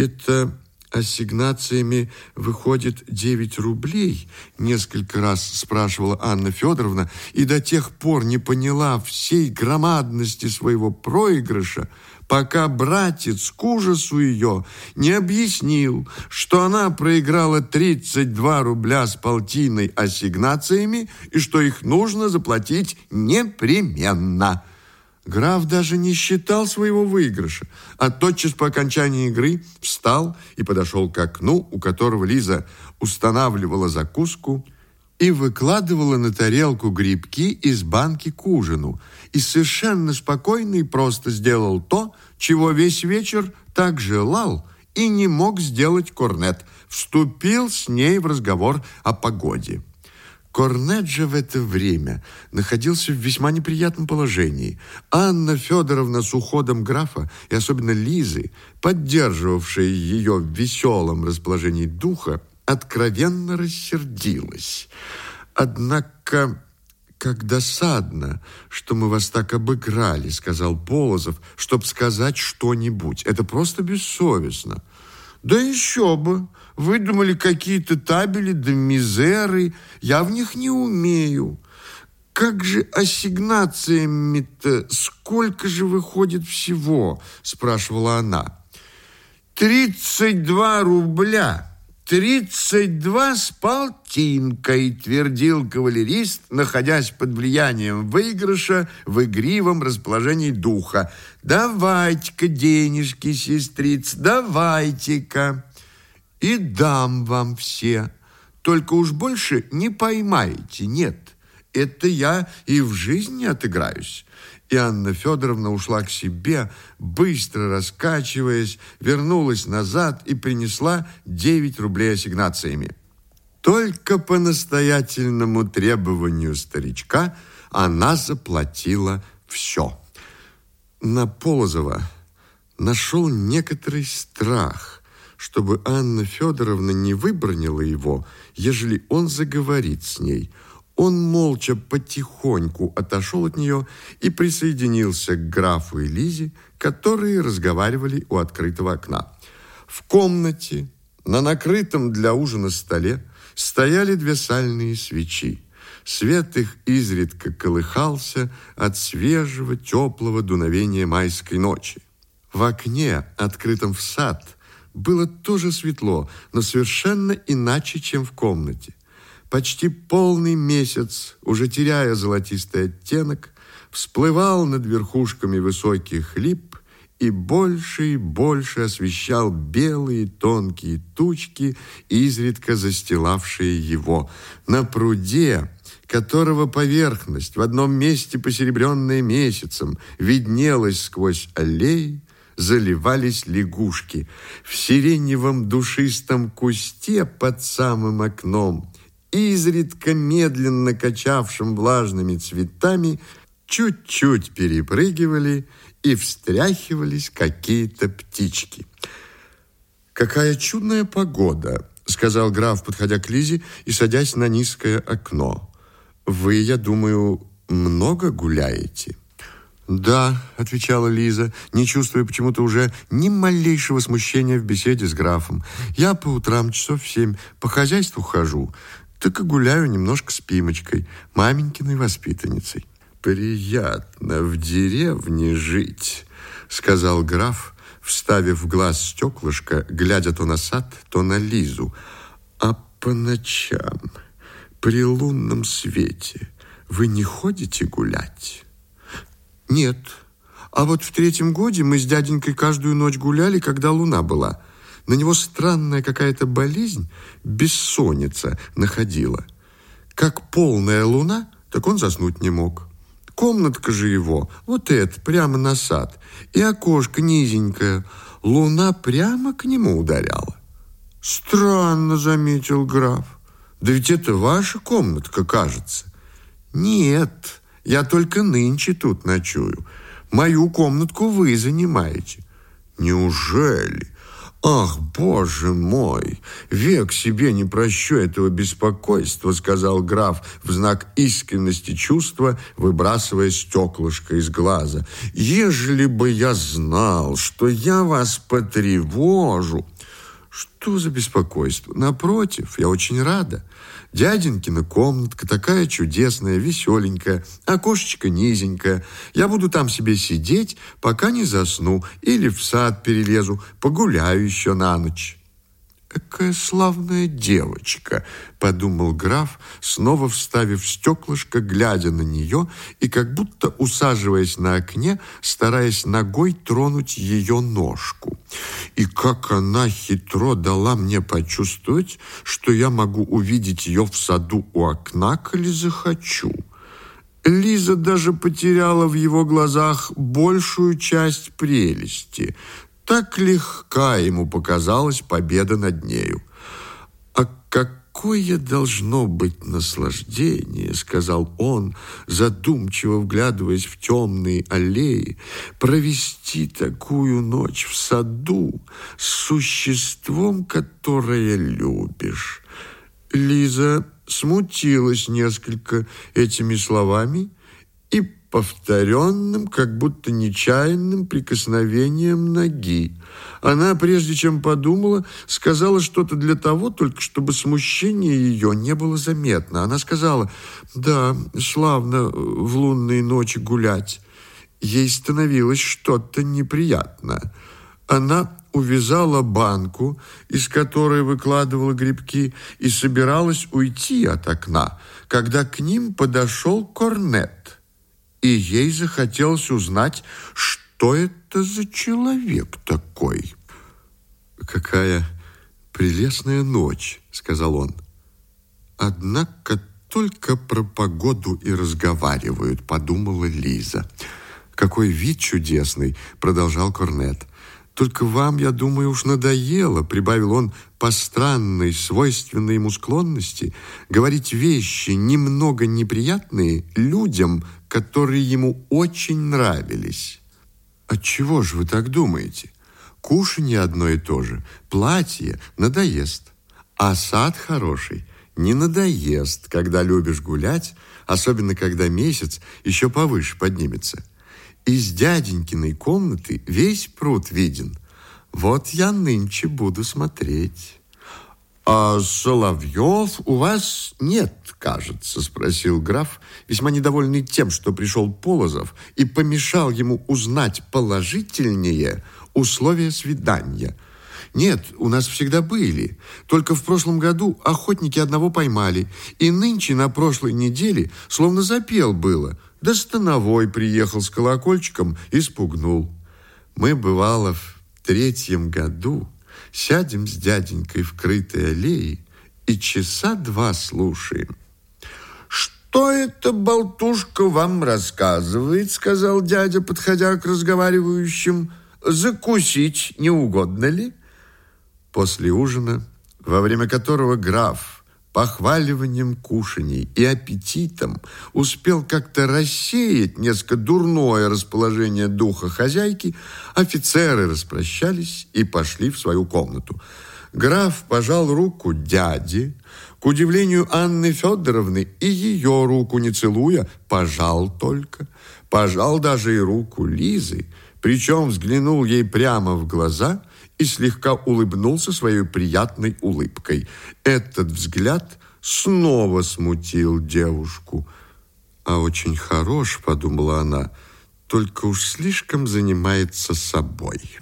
Это ассигнациями выходит 9 рублей, несколько раз спрашивала Анна Федоровна, и до тех пор не поняла всей громадности своего проигрыша, пока братец к ужасу ее не объяснил, что она проиграла 32 рубля с полтиной ассигнациями и что их нужно заплатить непременно. Граф даже не считал своего выигрыша, а тотчас по окончании игры встал и подошел к окну, у которого Лиза устанавливала закуску и выкладывала на тарелку грибки из банки к ужину, и совершенно спокойно и просто сделал то, чего весь вечер так желал и не мог сделать Корнет. Вступил с ней в разговор о погоде. Корнет же в это время находился в весьма неприятном положении. Анна Федоровна с уходом графа, и особенно Лизы, поддерживавшая ее в веселом расположении духа, откровенно рассердилась. Однако, как досадно, что мы вас так обыграли, сказал Полозов, чтобы сказать что-нибудь. Это просто бессовестно. Да еще бы. Выдумали какие-то табели да мизеры. Я в них не умею. Как же ассигнациями-то сколько же выходит всего? Спрашивала она. Тридцать два рубля. «Тридцать два с полтинкой», — твердил кавалерист, находясь под влиянием выигрыша в игривом расположении духа. «Давайте-ка денежки, сестриц, давайте-ка, и дам вам все. Только уж больше не поймаете, нет, это я и в жизни отыграюсь». И Анна Федоровна ушла к себе, быстро раскачиваясь, вернулась назад и принесла 9 рублей ассигнациями. Только по настоятельному требованию старичка она заплатила все. На Полозова нашел некоторый страх, чтобы Анна Федоровна не выбронила его, ежели он заговорит с ней – он молча потихоньку отошел от нее и присоединился к графу и Лизе, которые разговаривали у открытого окна. В комнате, на накрытом для ужина столе, стояли две сальные свечи. Свет их изредка колыхался от свежего, теплого дуновения майской ночи. В окне, открытом в сад, было тоже светло, но совершенно иначе, чем в комнате. Почти полный месяц, уже теряя золотистый оттенок, всплывал над верхушками высоких лип и больше и больше освещал белые тонкие тучки, изредка застилавшие его. На пруде, которого поверхность, в одном месте посеребренная месяцем, виднелась сквозь аллеи, заливались лягушки. В сиреневом душистом кусте под самым окном изредка медленно качавшим влажными цветами, чуть-чуть перепрыгивали и встряхивались какие-то птички. «Какая чудная погода!» — сказал граф, подходя к Лизе и садясь на низкое окно. «Вы, я думаю, много гуляете?» «Да», — отвечала Лиза, не чувствуя почему-то уже ни малейшего смущения в беседе с графом. «Я по утрам часов в семь по хозяйству хожу так и гуляю немножко с Пимочкой, маменькиной воспитанницей. «Приятно в деревне жить», — сказал граф, вставив в глаз стеклышко, глядя то на сад, то на Лизу. «А по ночам, при лунном свете, вы не ходите гулять?» «Нет. А вот в третьем годе мы с дяденькой каждую ночь гуляли, когда луна была». На него странная какая-то болезнь, бессонница, находила. Как полная луна, так он заснуть не мог. Комнатка же его, вот эта, прямо на сад, и окошко низенькое, луна прямо к нему ударяла. Странно, заметил граф. Да ведь это ваша комнатка, кажется. Нет, я только нынче тут ночую. Мою комнатку вы занимаете. Неужели? «Ах, боже мой! Век себе не прощу этого беспокойства», сказал граф в знак искренности чувства, выбрасывая стеклышко из глаза. «Ежели бы я знал, что я вас потревожу...» Что за беспокойство? Напротив, я очень рада. Дяденькина комнатка такая чудесная, веселенькая, окошечко низенькое. Я буду там себе сидеть, пока не засну, или в сад перелезу, погуляю еще на ночь. «Какая славная девочка!» — подумал граф, снова вставив стеклышко, глядя на нее и как будто усаживаясь на окне, стараясь ногой тронуть ее ножку. И как она хитро дала мне почувствовать, что я могу увидеть ее в саду у окна, коли захочу. Лиза даже потеряла в его глазах большую часть прелести, так легка ему показалась победа над нею. «А какое должно быть наслаждение, — сказал он, задумчиво вглядываясь в темные аллеи, — провести такую ночь в саду с существом, которое любишь». Лиза смутилась несколько этими словами и повторенным, как будто нечаянным прикосновением ноги. Она, прежде чем подумала, сказала что-то для того, только чтобы смущение ее не было заметно. Она сказала, да, славно в лунные ночи гулять. Ей становилось что-то неприятно. Она увязала банку, из которой выкладывала грибки, и собиралась уйти от окна, когда к ним подошел корнет и ей захотелось узнать, что это за человек такой. «Какая прелестная ночь», — сказал он. «Однако только про погоду и разговаривают», — подумала Лиза. «Какой вид чудесный», — продолжал Корнет. «Только вам, я думаю, уж надоело», — прибавил он по странной, свойственной ему склонности, говорить вещи немного неприятные людям, которые ему очень нравились. Отчего же вы так думаете? Кушанье одно и то же, платье надоест, а сад хороший не надоест, когда любишь гулять, особенно когда месяц еще повыше поднимется. Из дяденькиной комнаты весь пруд виден. Вот я нынче буду смотреть». «А Соловьев у вас нет, кажется?» – спросил граф, весьма недовольный тем, что пришел Полозов и помешал ему узнать положительнее условия свидания. «Нет, у нас всегда были. Только в прошлом году охотники одного поймали, и нынче на прошлой неделе словно запел было. Да становой приехал с колокольчиком и спугнул. Мы, бывало, в третьем году...» Сядем с дяденькой в крытой аллее и часа два слушаем. «Что эта болтушка вам рассказывает?» сказал дядя, подходя к разговаривающим. «Закусить не угодно ли?» После ужина, во время которого граф похваливанием кушаний и аппетитом успел как-то рассеять несколько дурное расположение духа хозяйки, офицеры распрощались и пошли в свою комнату. Граф пожал руку дяде, к удивлению Анны Федоровны, и ее руку не целуя, пожал только, пожал даже и руку Лизы, причем взглянул ей прямо в глаза – и слегка улыбнулся своей приятной улыбкой. Этот взгляд снова смутил девушку. «А очень хорош», — подумала она, — «только уж слишком занимается собой».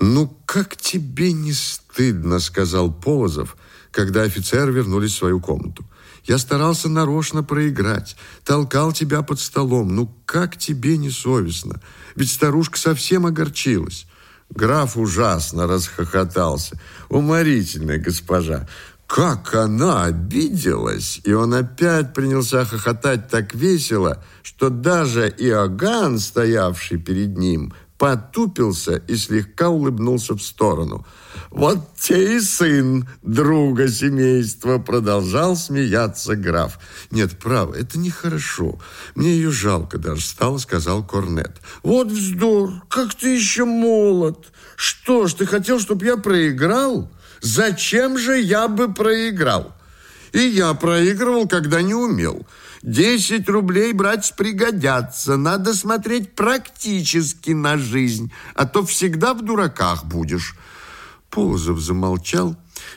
«Ну, как тебе не стыдно», — сказал Полозов, когда офицеры вернулись в свою комнату. «Я старался нарочно проиграть, толкал тебя под столом. Ну, как тебе не совестно? Ведь старушка совсем огорчилась». Граф ужасно расхохотался. Уморительная госпожа. Как она обиделась! И он опять принялся хохотать так весело, что даже Иоганн, стоявший перед ним, потупился и слегка улыбнулся в сторону. «Вот те и сын друга семейства!» Продолжал смеяться граф. «Нет, право, это нехорошо. Мне ее жалко даже стало», сказал Корнет. «Вот вздор! Как ты еще молод! Что ж, ты хотел, чтобы я проиграл? Зачем же я бы проиграл?» И я проигрывал, когда не умел. Десять рублей, брать пригодятся. Надо смотреть практически на жизнь, а то всегда в дураках будешь. Полозов замолчал.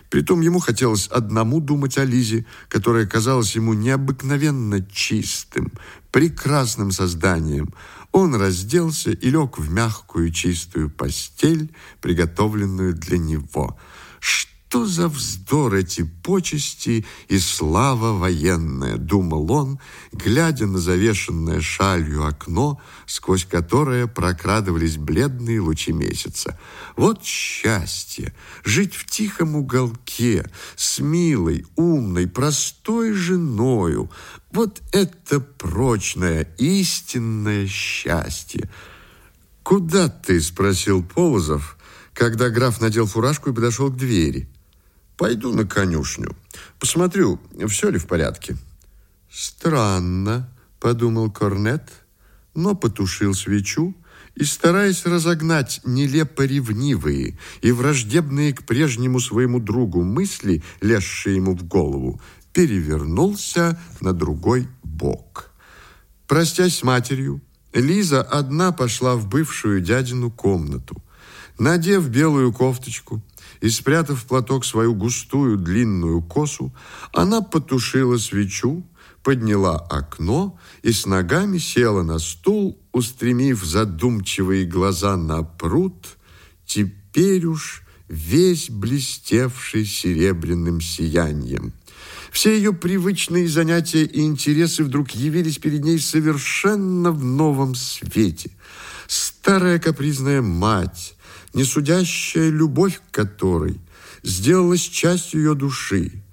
Притом ему хотелось одному думать о Лизе, которая казалась ему необыкновенно чистым, прекрасным созданием. Он разделся и лег в мягкую чистую постель, приготовленную для него. Что что за вздор эти почести и слава военная, думал он, глядя на завешенное шалью окно, сквозь которое прокрадывались бледные лучи месяца. Вот счастье! Жить в тихом уголке, с милой, умной, простой женою. Вот это прочное, истинное счастье! «Куда ты?» – спросил Полозов, когда граф надел фуражку и подошел к двери. Пойду на конюшню. Посмотрю, все ли в порядке. Странно, подумал Корнет, но потушил свечу и, стараясь разогнать нелепо ревнивые и враждебные к прежнему своему другу мысли, лезшие ему в голову, перевернулся на другой бок. Простясь с матерью, Лиза одна пошла в бывшую дядину комнату. Надев белую кофточку, и, спрятав в платок свою густую длинную косу, она потушила свечу, подняла окно и с ногами села на стул, устремив задумчивые глаза на пруд, теперь уж весь блестевший серебряным сиянием. Все ее привычные занятия и интересы вдруг явились перед ней совершенно в новом свете. Старая капризная мать, несудящая любовь к которой сделалась частью ее души.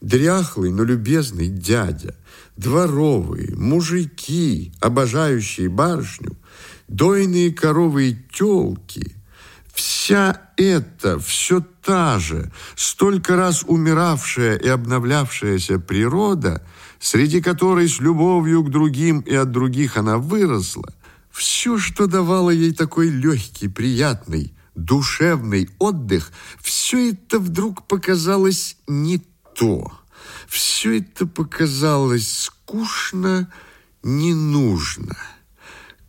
Дряхлый, но любезный дядя, дворовые, мужики, обожающие барышню, дойные коровы и телки – Вся эта, все та же, столько раз умиравшая и обновлявшаяся природа, среди которой с любовью к другим и от других она выросла, все, что давало ей такой легкий, приятный, душевный отдых, все это вдруг показалось не то. Все это показалось скучно, не нужно.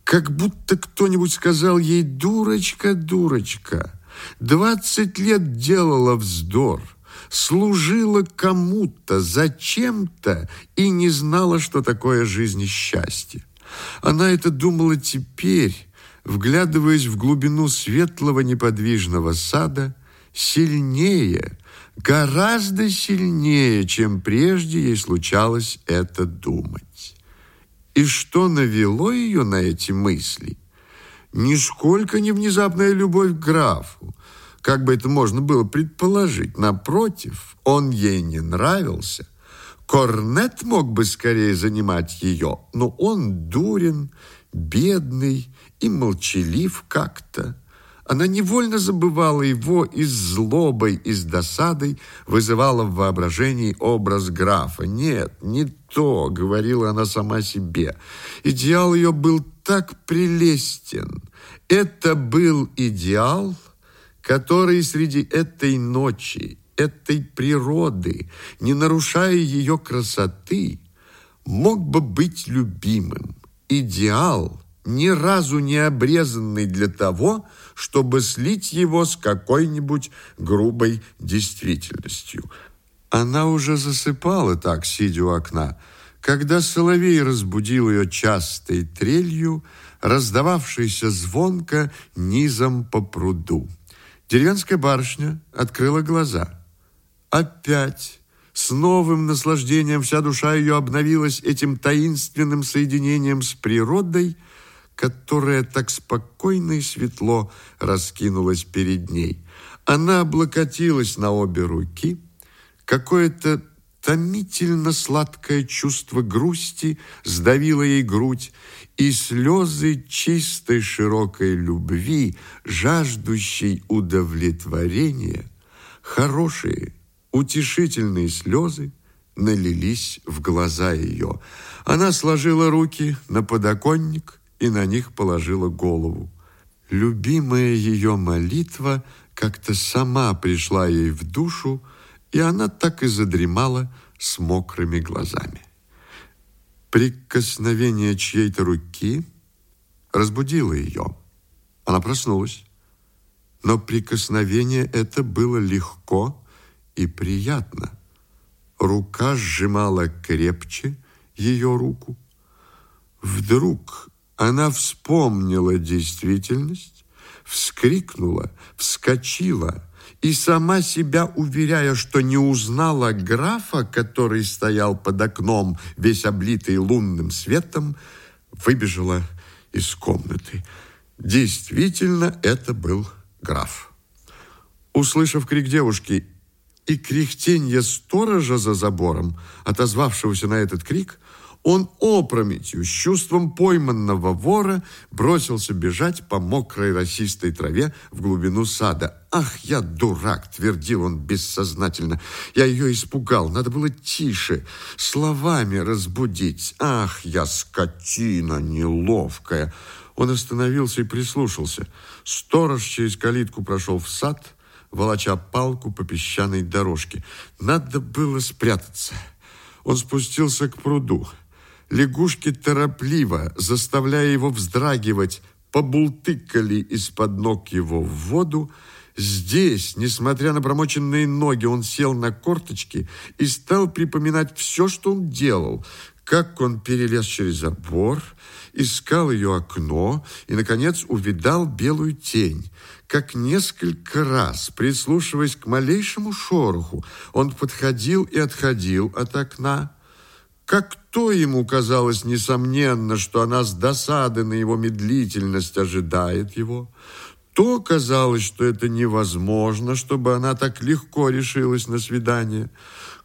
Как будто кто-нибудь сказал ей «Дурочка, дурочка, двадцать лет делала вздор» служила кому-то, зачем-то и не знала, что такое жизнь счастье. Она это думала теперь, вглядываясь в глубину светлого неподвижного сада, сильнее, гораздо сильнее, чем прежде ей случалось это думать. И что навело ее на эти мысли? Нисколько не внезапная любовь к графу, как бы это можно было предположить. Напротив, он ей не нравился. Корнет мог бы скорее занимать ее, но он дурен, бедный и молчалив как-то. Она невольно забывала его и с злобой, и с досадой вызывала в воображении образ графа. «Нет, не то», — говорила она сама себе. Идеал ее был так прелестен. Это был идеал, который среди этой ночи, этой природы, не нарушая ее красоты, мог бы быть любимым. Идеал — ни разу не обрезанный для того, чтобы слить его с какой-нибудь грубой действительностью. Она уже засыпала так, сидя у окна, когда соловей разбудил ее частой трелью, раздававшейся звонко низом по пруду. Деревенская барышня открыла глаза. Опять с новым наслаждением вся душа ее обновилась этим таинственным соединением с природой – которая так спокойно и светло раскинулась перед ней. Она облокотилась на обе руки. Какое-то томительно сладкое чувство грусти сдавило ей грудь, и слезы чистой широкой любви, жаждущей удовлетворения, хорошие, утешительные слезы налились в глаза ее. Она сложила руки на подоконник и на них положила голову. Любимая ее молитва как-то сама пришла ей в душу, и она так и задремала с мокрыми глазами. Прикосновение чьей-то руки разбудило ее. Она проснулась, но прикосновение это было легко и приятно. Рука сжимала крепче ее руку. Вдруг она вспомнила действительность, вскрикнула, вскочила и сама себя уверяя, что не узнала графа, который стоял под окном, весь облитый лунным светом, выбежала из комнаты. Действительно, это был граф. Услышав крик девушки и кряхтенье сторожа за забором, отозвавшегося на этот крик, он опрометью, с чувством пойманного вора, бросился бежать по мокрой росистой траве в глубину сада. «Ах, я дурак!» — твердил он бессознательно. «Я ее испугал. Надо было тише, словами разбудить. Ах, я скотина неловкая!» Он остановился и прислушался. Сторож через калитку прошел в сад, волоча палку по песчаной дорожке. Надо было спрятаться. Он спустился к пруду. Лягушки торопливо, заставляя его вздрагивать, побултыкали из-под ног его в воду. Здесь, несмотря на промоченные ноги, он сел на корточки и стал припоминать все, что он делал, как он перелез через забор, искал ее окно и, наконец, увидал белую тень. Как несколько раз, прислушиваясь к малейшему шороху, он подходил и отходил от окна, как то ему казалось несомненно, что она с досады на его медлительность ожидает его, то казалось, что это невозможно, чтобы она так легко решилась на свидание.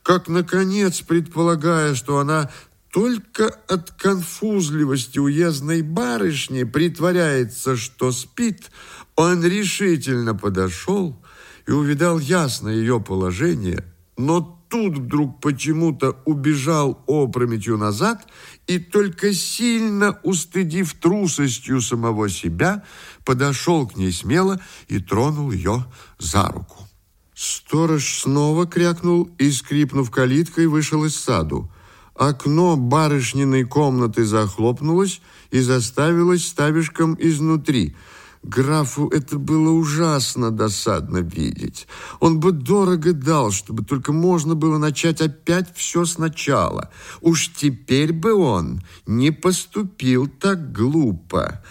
Как, наконец, предполагая, что она только от конфузливости уездной барышни притворяется, что спит, он решительно подошел и увидал ясно ее положение, но тут вдруг почему-то убежал опрометью назад и только сильно устыдив трусостью самого себя, подошел к ней смело и тронул ее за руку. Сторож снова крякнул и, скрипнув калиткой, вышел из саду. Окно барышниной комнаты захлопнулось и заставилось ставишком изнутри – Графу это было ужасно досадно видеть. Он бы дорого дал, чтобы только можно было начать опять все сначала. Уж теперь бы он не поступил так глупо.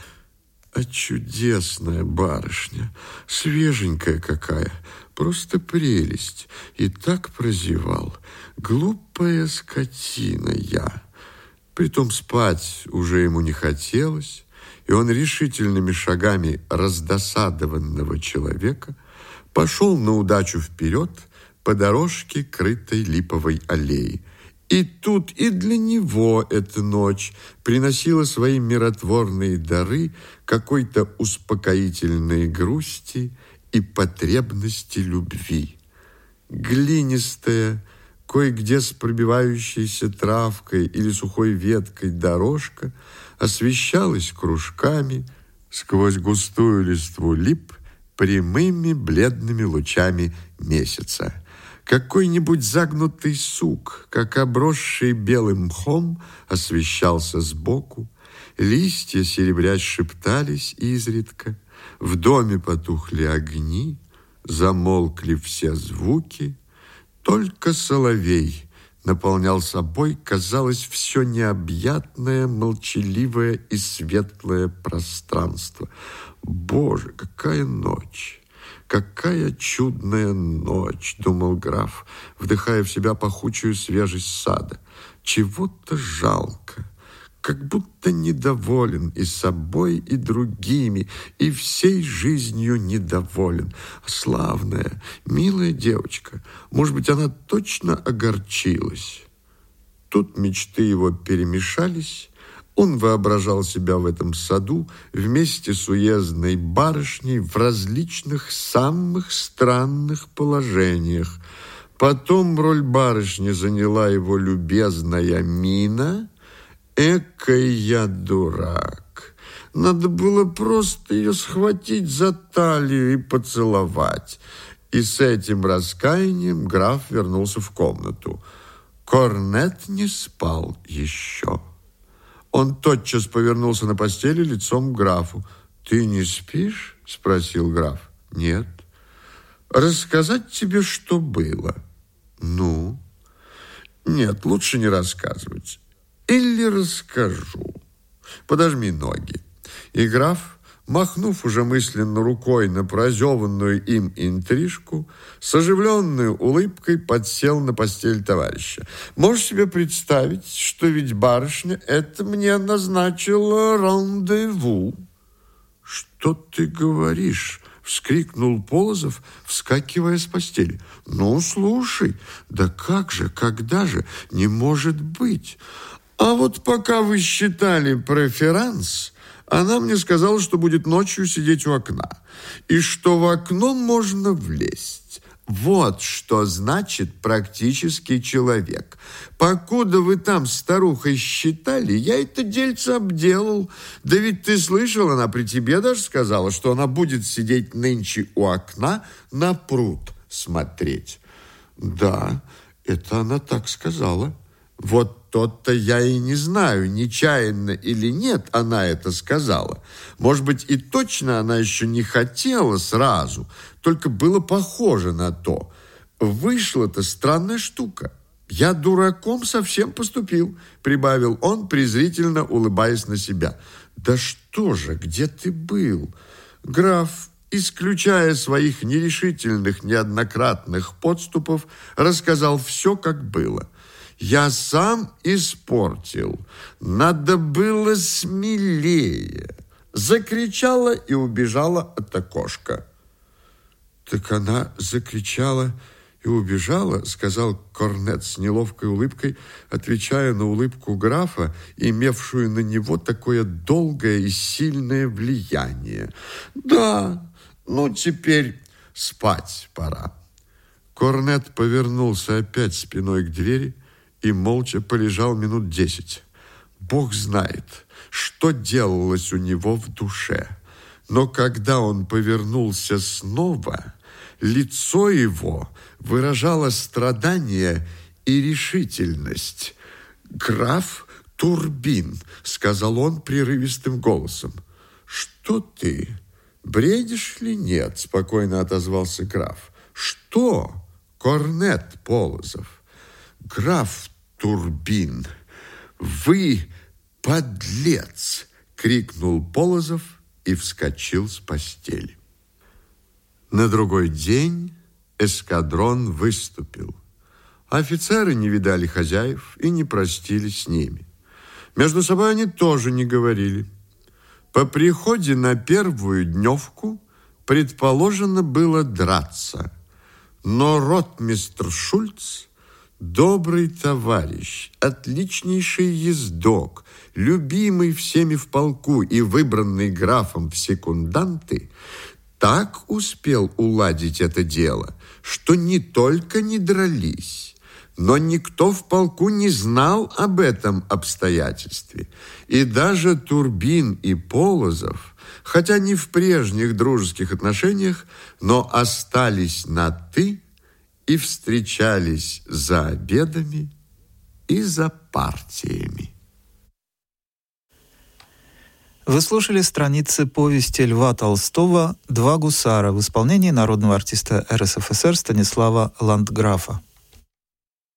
А чудесная барышня, свеженькая какая, просто прелесть. И так прозевал. Глупая скотина я. Притом спать уже ему не хотелось и он решительными шагами раздосадованного человека пошел на удачу вперед по дорожке, крытой липовой аллеей. И тут и для него эта ночь приносила свои миротворные дары какой-то успокоительной грусти и потребности любви. Глинистая, кое-где с пробивающейся травкой или сухой веткой дорожка освещалась кружками сквозь густую листву лип прямыми бледными лучами месяца. Какой-нибудь загнутый сук, как обросший белым мхом, освещался сбоку. Листья серебрясь шептались изредка. В доме потухли огни, замолкли все звуки, только соловей наполнял собой, казалось, все необъятное, молчаливое и светлое пространство. Боже, какая ночь! «Какая чудная ночь!» — думал граф, вдыхая в себя пахучую свежесть сада. «Чего-то жалко. Как будто недоволен и собой, и другими, и всей жизнью недоволен. Славная, милая девочка. Может быть, она точно огорчилась. Тут мечты его перемешались, он воображал себя в этом саду вместе с уездной барышней в различных самых странных положениях. Потом роль барышни заняла его любезная мина. Экой я дурак. Надо было просто ее схватить за талию и поцеловать. И с этим раскаянием граф вернулся в комнату. Корнет не спал еще. Он тотчас повернулся на постели лицом к графу. «Ты не спишь?» – спросил граф. «Нет». «Рассказать тебе, что было?» «Ну?» «Нет, лучше не рассказывать. Или расскажу. Подожми ноги». И граф махнув уже мысленно рукой на прозеванную им интрижку, с оживленной улыбкой подсел на постель товарища. Можешь себе представить, что ведь барышня это мне назначила рандеву? Что ты говоришь? Вскрикнул Полозов, вскакивая с постели. Ну, слушай, да как же, когда же? Не может быть. А вот пока вы считали преферанс, она мне сказала, что будет ночью сидеть у окна, и что в окно можно влезть. Вот что значит практический человек. Покуда вы там старухой считали, я это дельце обделал. Да ведь ты слышал, она при тебе даже сказала, что она будет сидеть нынче у окна на пруд смотреть. Да, это она так сказала. Вот тот-то я и не знаю, нечаянно или нет она это сказала. Может быть, и точно она еще не хотела сразу, только было похоже на то. Вышла-то странная штука. Я дураком совсем поступил, прибавил он, презрительно улыбаясь на себя. Да что же, где ты был? Граф, исключая своих нерешительных неоднократных подступов, рассказал все, как было. Я сам испортил. Надо было смелее. Закричала и убежала от окошка. Так она закричала и убежала, сказал Корнет с неловкой улыбкой, отвечая на улыбку графа, имевшую на него такое долгое и сильное влияние. Да, ну теперь спать пора. Корнет повернулся опять спиной к двери, и молча полежал минут десять. Бог знает, что делалось у него в душе. Но когда он повернулся снова, лицо его выражало страдание и решительность. «Граф Турбин», — сказал он прерывистым голосом. «Что ты? Бредишь ли нет?» — спокойно отозвался граф. «Что?» «Корнет Полозов». «Граф Турбин. «Вы подлец!» — крикнул Полозов и вскочил с постели. На другой день эскадрон выступил. Офицеры не видали хозяев и не простились с ними. Между собой они тоже не говорили. По приходе на первую дневку предположено было драться. Но ротмистр Шульц Добрый товарищ, отличнейший ездок, любимый всеми в полку и выбранный графом в секунданты, так успел уладить это дело, что не только не дрались, но никто в полку не знал об этом обстоятельстве. И даже Турбин и Полозов, хотя не в прежних дружеских отношениях, но остались на «ты», и встречались за обедами и за партиями. Вы слушали страницы повести Льва Толстого «Два гусара» в исполнении народного артиста РСФСР Станислава Ландграфа.